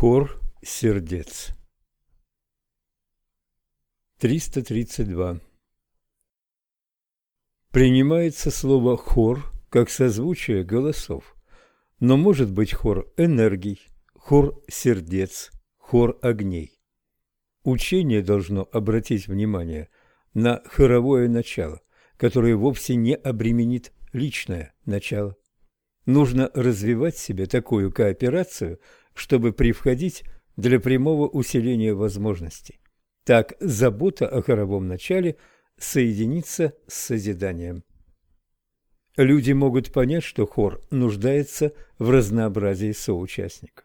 Хор сердец 332 Принимается слово «хор» как созвучие голосов, но может быть хор энергий, хор сердец, хор огней. Учение должно обратить внимание на хоровое начало, которое вовсе не обременит личное начало. Нужно развивать себе такую кооперацию, чтобы привходить для прямого усиления возможностей. Так забота о хоровом начале соединится с созиданием. Люди могут понять, что хор нуждается в разнообразии соучастников.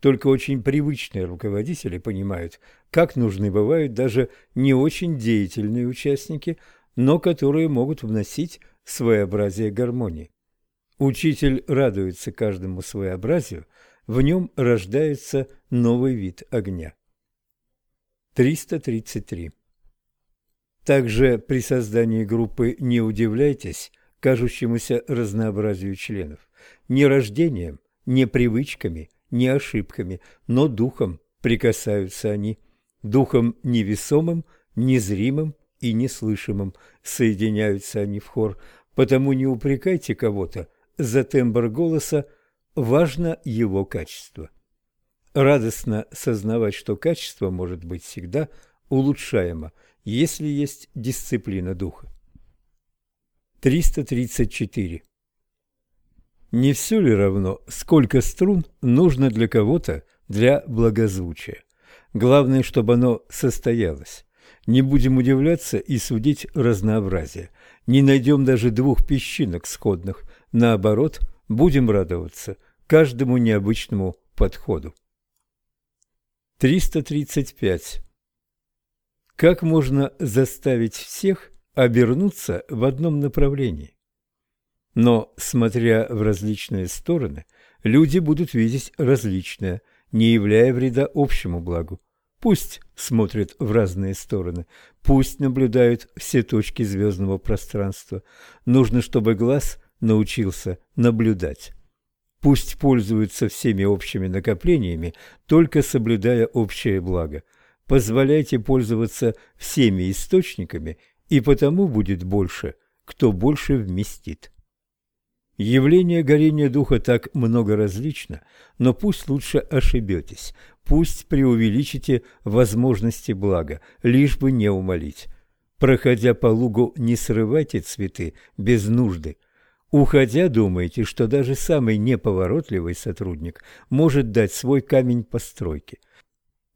Только очень привычные руководители понимают, как нужны бывают даже не очень деятельные участники, но которые могут вносить своеобразие гармонии. Учитель радуется каждому своеобразию, в нем рождается новый вид огня. 333. Также при создании группы не удивляйтесь кажущемуся разнообразию членов. Не рождением, не привычками, не ошибками, но духом прикасаются они. Духом невесомым, незримым и неслышимым соединяются они в хор, потому не упрекайте кого-то – за тембр голоса важно его качество. Радостно сознавать, что качество может быть всегда улучшаемо, если есть дисциплина духа. 334. Не все ли равно, сколько струн нужно для кого-то для благозвучия? Главное, чтобы оно состоялось. Не будем удивляться и судить разнообразие. Не найдем даже двух песчинок сходных, Наоборот, будем радоваться каждому необычному подходу. 335. Как можно заставить всех обернуться в одном направлении? Но, смотря в различные стороны, люди будут видеть различное, не являя вреда общему благу. Пусть смотрят в разные стороны, пусть наблюдают все точки звездного пространства. Нужно, чтобы глаз научился наблюдать. Пусть пользуются всеми общими накоплениями, только соблюдая общее благо. Позволяйте пользоваться всеми источниками, и потому будет больше, кто больше вместит. Явление горения духа так много различно, но пусть лучше ошибетесь, пусть преувеличите возможности блага, лишь бы не умолить. Проходя по лугу, не срывайте цветы без нужды – Уходя, думаете, что даже самый неповоротливый сотрудник может дать свой камень постройки.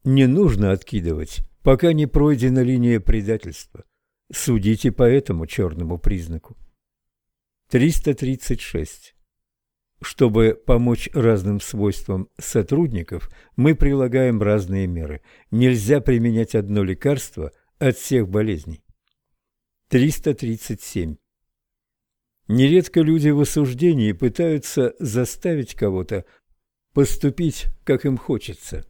Не нужно откидывать, пока не пройдена линия предательства. Судите по этому черному признаку. 336. Чтобы помочь разным свойствам сотрудников, мы прилагаем разные меры. Нельзя применять одно лекарство от всех болезней. 337. Нередко люди в осуждении пытаются заставить кого-то поступить, как им хочется.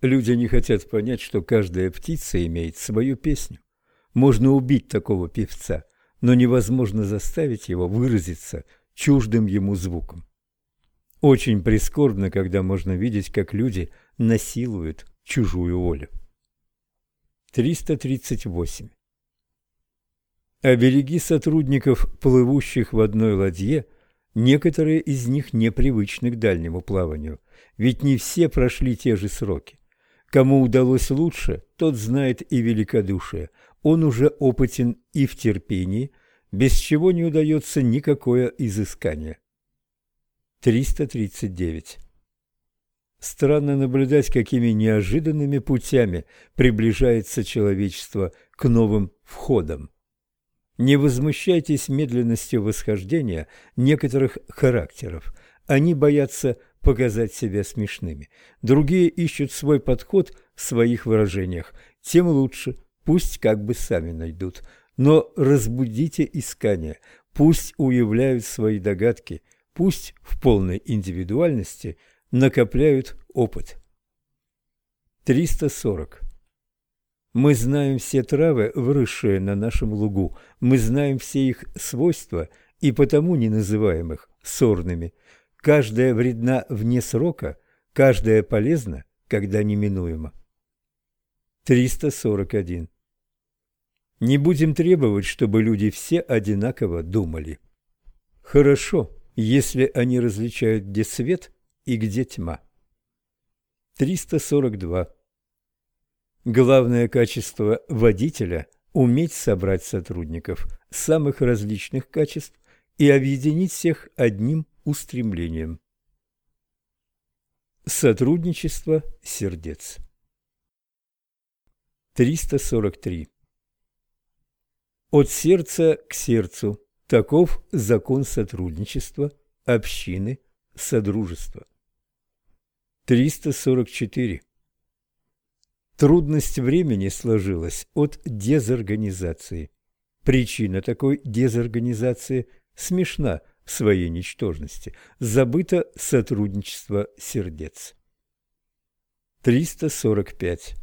Люди не хотят понять, что каждая птица имеет свою песню. Можно убить такого певца, но невозможно заставить его выразиться чуждым ему звуком. Очень прискорбно, когда можно видеть, как люди насилуют чужую волю. 338. Обереги сотрудников, плывущих в одной ладье, некоторые из них непривычны к дальнему плаванию, ведь не все прошли те же сроки. Кому удалось лучше, тот знает и великодушие, он уже опытен и в терпении, без чего не удается никакое изыскание. 339. Странно наблюдать, какими неожиданными путями приближается человечество к новым входам. Не возмущайтесь медленностью восхождения некоторых характеров. Они боятся показать себя смешными. Другие ищут свой подход в своих выражениях. Тем лучше, пусть как бы сами найдут. Но разбудите искания, пусть уявляют свои догадки, пусть в полной индивидуальности накопляют опыт. 340. Мы знаем все травы, выросшие на нашем лугу, мы знаем все их свойства и потому не называем их сорными. Каждая вредна вне срока, каждая полезна когда неминуемо. 341. Не будем требовать, чтобы люди все одинаково думали. Хорошо, если они различают, где свет и где тьма. 342. Главное качество водителя – уметь собрать сотрудников самых различных качеств и объединить всех одним устремлением. Сотрудничество сердец 343. От сердца к сердцу – таков закон сотрудничества, общины, содружества. 344. Трудность времени сложилась от дезорганизации. Причина такой дезорганизации смешна в своей ничтожности. Забыто сотрудничество сердец. 345.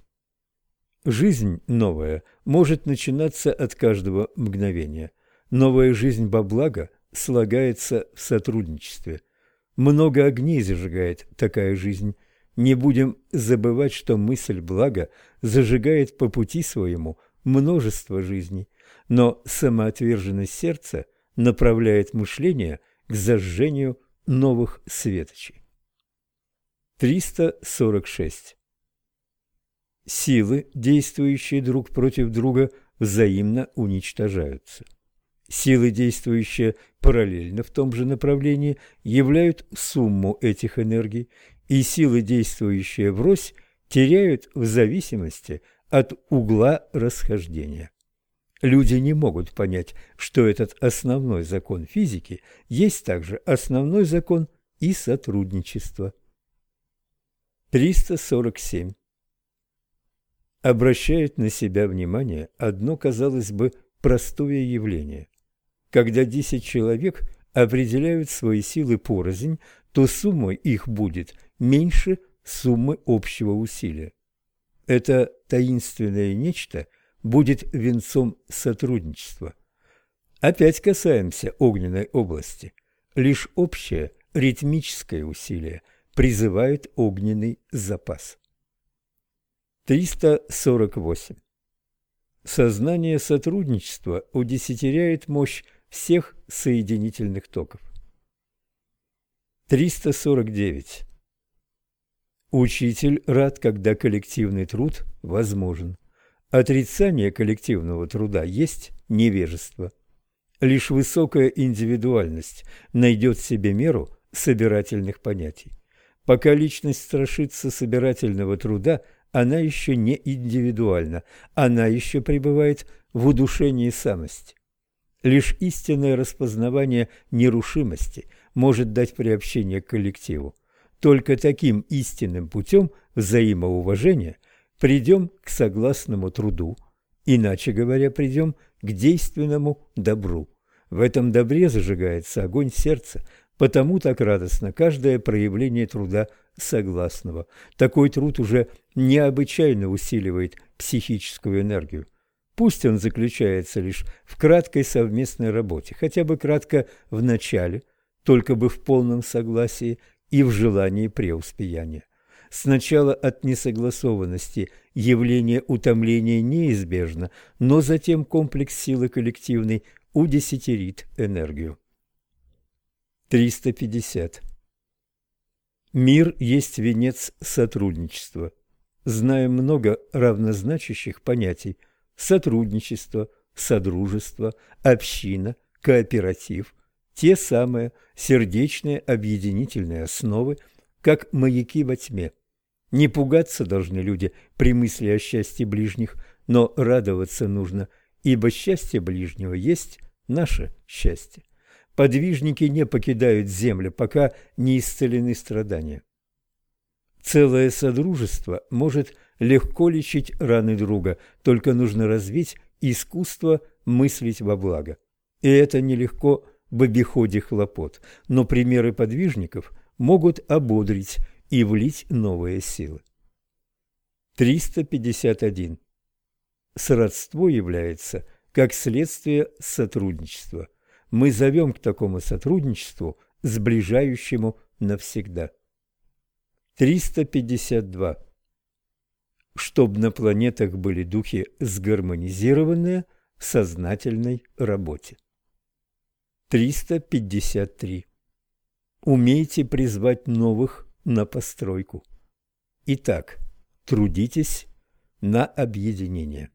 Жизнь новая может начинаться от каждого мгновения. Новая жизнь во благо слагается в сотрудничестве. Много огней зажигает такая жизнь – не будем забывать, что мысль блага зажигает по пути своему множество жизней, но самоотверженность сердца направляет мышление к зажжению новых светочей. 346. Силы, действующие друг против друга, взаимно уничтожаются. Силы, действующие параллельно в том же направлении, являют сумму этих энергий и силы, действующие врозь, теряют в зависимости от угла расхождения. Люди не могут понять, что этот основной закон физики есть также основной закон и сотрудничества. 347. Обращает на себя внимание одно, казалось бы, простое явление. Когда 10 человек определяют свои силы порознь, то суммой их будет – меньше суммы общего усилия. Это таинственное нечто будет венцом сотрудничества. Опять касаемся огненной области. Лишь общее ритмическое усилие призывает огненный запас. 348. Сознание сотрудничества удесятеряет мощь всех соединительных токов. 349. Учитель рад, когда коллективный труд возможен. Отрицание коллективного труда есть невежество. Лишь высокая индивидуальность найдет себе меру собирательных понятий. Пока личность страшится собирательного труда, она еще не индивидуальна, она еще пребывает в удушении самости. Лишь истинное распознавание нерушимости может дать приобщение к коллективу. Только таким истинным путем взаимоуважения придем к согласному труду, иначе говоря, придем к действенному добру. В этом добре зажигается огонь сердца, потому так радостно каждое проявление труда согласного. Такой труд уже необычайно усиливает психическую энергию. Пусть он заключается лишь в краткой совместной работе, хотя бы кратко в начале, только бы в полном согласии и в желании преуспеяния. Сначала от несогласованности явление утомления неизбежно, но затем комплекс силы коллективной удесятерит энергию. 350. Мир есть венец сотрудничества. Знаем много равнозначащих понятий – сотрудничество, содружество, община, кооператив, те самые сердечные объединительные основы, как маяки во тьме. Не пугаться должны люди при мысли о счастье ближних, но радоваться нужно, ибо счастье ближнего есть наше счастье. Подвижники не покидают землю, пока не исцелены страдания. Целое содружество может легко лечить раны друга, только нужно развить искусство мыслить во благо. И это нелегко в обиходе хлопот, но примеры подвижников могут ободрить и влить новые силы. 351. Сродство является как следствие сотрудничества. Мы зовем к такому сотрудничеству, сближающему навсегда. 352. чтобы на планетах были духи сгармонизированные в сознательной работе. 353. Умейте призвать новых на постройку. Итак, трудитесь на объединение.